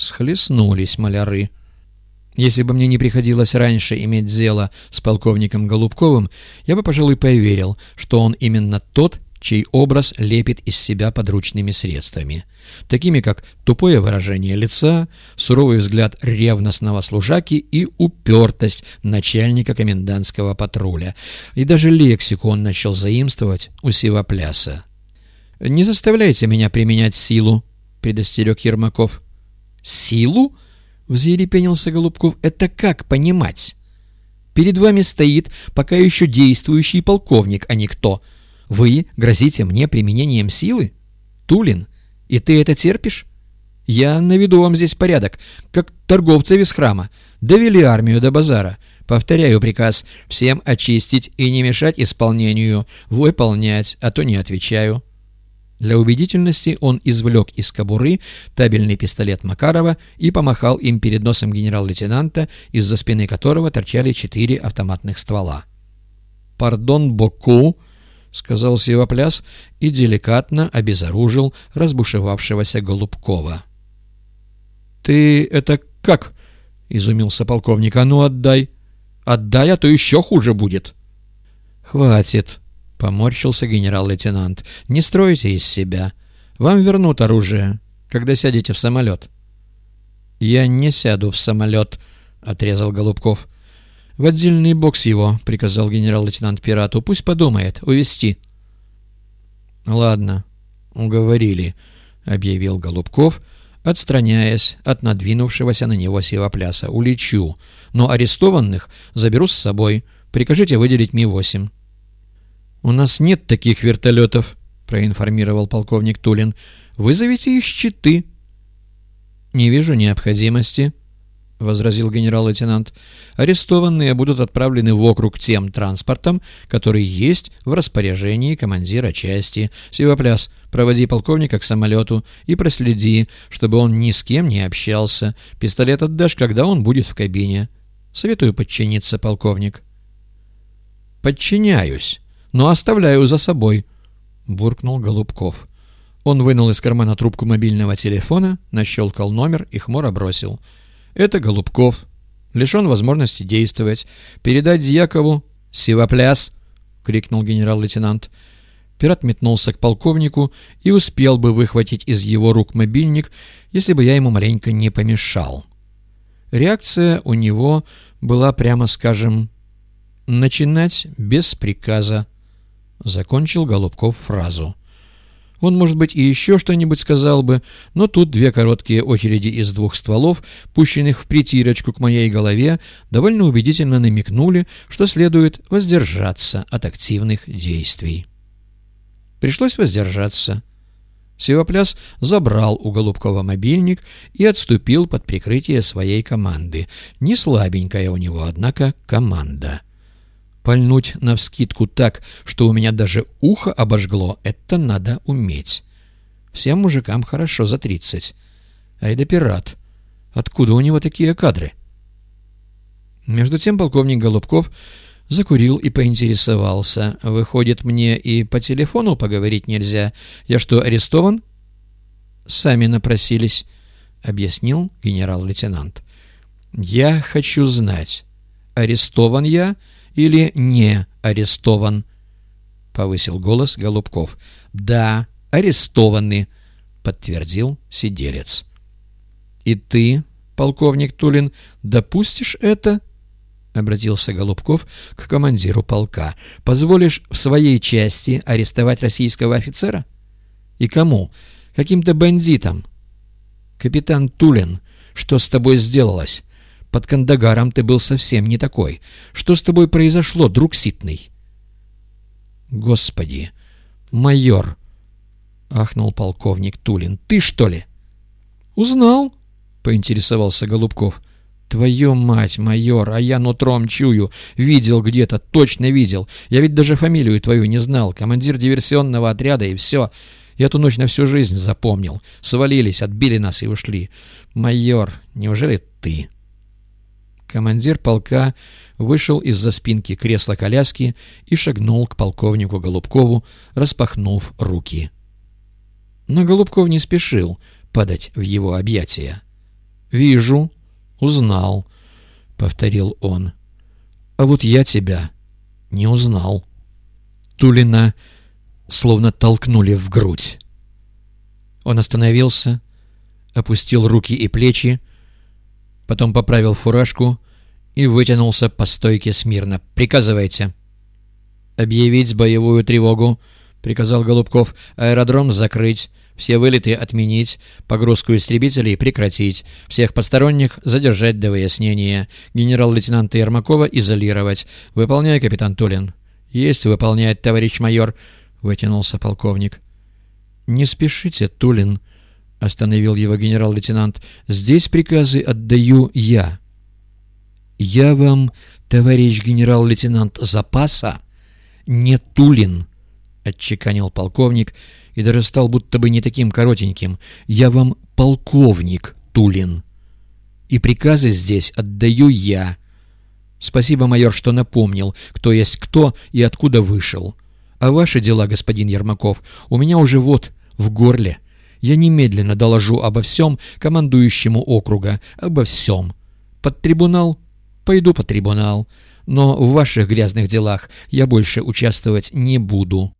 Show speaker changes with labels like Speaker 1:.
Speaker 1: Схлестнулись маляры. Если бы мне не приходилось раньше иметь дело с полковником Голубковым, я бы, пожалуй, поверил, что он именно тот, чей образ лепит из себя подручными средствами, такими как тупое выражение лица, суровый взгляд ревностного служаки и упертость начальника комендантского патруля. И даже лексику он начал заимствовать у сивопляса. «Не заставляйте меня применять силу», — предостерег Ермаков. «Силу?» — взъерепенился Голубков. «Это как понимать? Перед вами стоит пока еще действующий полковник, а не кто. Вы грозите мне применением силы? Тулин, и ты это терпишь? Я наведу вам здесь порядок, как торговца из храма. Довели армию до базара. Повторяю приказ всем очистить и не мешать исполнению. Выполнять, а то не отвечаю». Для убедительности он извлек из кобуры табельный пистолет Макарова и помахал им перед носом генерал-лейтенанта, из-за спины которого торчали четыре автоматных ствола. «Пардон, Боку!» — сказал Сивопляс и деликатно обезоружил разбушевавшегося Голубкова. «Ты это как?» — изумился полковник. «А ну отдай! Отдай, а то еще хуже будет!» «Хватит!» Поморщился генерал-лейтенант. «Не стройте из себя. Вам вернут оружие, когда сядете в самолет». «Я не сяду в самолет», — отрезал Голубков. «В отдельный бокс его», — приказал генерал-лейтенант пирату. «Пусть подумает. Увести. «Ладно, уговорили», — объявил Голубков, отстраняясь от надвинувшегося на него сивопляса. «Улечу, но арестованных заберу с собой. Прикажите выделить Ми-8». «У нас нет таких вертолетов», — проинформировал полковник Тулин. «Вызовите из Читы». «Не вижу необходимости», — возразил генерал-лейтенант. «Арестованные будут отправлены в округ тем транспортом, который есть в распоряжении командира части. Сивопляс, проводи полковника к самолету и проследи, чтобы он ни с кем не общался. Пистолет отдашь, когда он будет в кабине. Советую подчиниться, полковник». «Подчиняюсь», но оставляю за собой», — буркнул Голубков. Он вынул из кармана трубку мобильного телефона, нащелкал номер и хмуро бросил. «Это Голубков. Лишен возможности действовать. Передать Дьякову...» «Сивопляс!» — крикнул генерал-лейтенант. Пират метнулся к полковнику и успел бы выхватить из его рук мобильник, если бы я ему маленько не помешал. Реакция у него была, прямо скажем, начинать без приказа. Закончил Голубков фразу. Он, может быть, и еще что-нибудь сказал бы, но тут две короткие очереди из двух стволов, пущенных в притирочку к моей голове, довольно убедительно намекнули, что следует воздержаться от активных действий. Пришлось воздержаться. Севопляс забрал у Голубкова мобильник и отступил под прикрытие своей команды. Не слабенькая у него, однако, команда. Пальнуть навскидку так, что у меня даже ухо обожгло, это надо уметь. Всем мужикам хорошо за тридцать. А это пират. Откуда у него такие кадры? Между тем полковник Голубков закурил и поинтересовался. «Выходит, мне и по телефону поговорить нельзя? Я что, арестован?» «Сами напросились», — объяснил генерал-лейтенант. «Я хочу знать, арестован я или не арестован?» — повысил голос Голубков. «Да, арестованы», — подтвердил сиделец. «И ты, полковник Тулин, допустишь это?» — обратился Голубков к командиру полка. «Позволишь в своей части арестовать российского офицера? И кому? Каким-то бандитам?» «Капитан Тулин, что с тобой сделалось? Под Кандагаром ты был совсем не такой. Что с тобой произошло, друг Ситный?» «Господи! Майор!» — ахнул полковник Тулин. «Ты, что ли?» «Узнал?» — поинтересовался Голубков. «Твою мать, майор, а я нутром чую. Видел где-то, точно видел. Я ведь даже фамилию твою не знал. Командир диверсионного отряда и все. Я эту ночь на всю жизнь запомнил. Свалились, отбили нас и ушли. Майор, неужели ты?» Командир полка вышел из-за спинки кресла-коляски и шагнул к полковнику Голубкову, распахнув руки. Но Голубков не спешил падать в его объятия. «Вижу, узнал», — повторил он. «А вот я тебя не узнал». Тулина словно толкнули в грудь. Он остановился, опустил руки и плечи, потом поправил фуражку и вытянулся по стойке смирно. «Приказывайте». «Объявить боевую тревогу», — приказал Голубков. «Аэродром закрыть, все вылеты отменить, погрузку истребителей прекратить, всех посторонних задержать до выяснения, генерал-лейтенанта Ермакова изолировать. Выполняй, капитан Тулин». «Есть выполняет, товарищ майор», — вытянулся полковник. «Не спешите, Тулин», — остановил его генерал-лейтенант. «Здесь приказы отдаю я». «Я вам, товарищ генерал-лейтенант запаса, не Тулин», — отчеканил полковник и даже стал будто бы не таким коротеньким. «Я вам полковник Тулин, и приказы здесь отдаю я». Спасибо, майор, что напомнил, кто есть кто и откуда вышел. А ваши дела, господин Ермаков, у меня уже вот в горле. Я немедленно доложу обо всем командующему округа, обо всем. Под трибунал? Пойду под трибунал. Но в ваших грязных делах я больше участвовать не буду».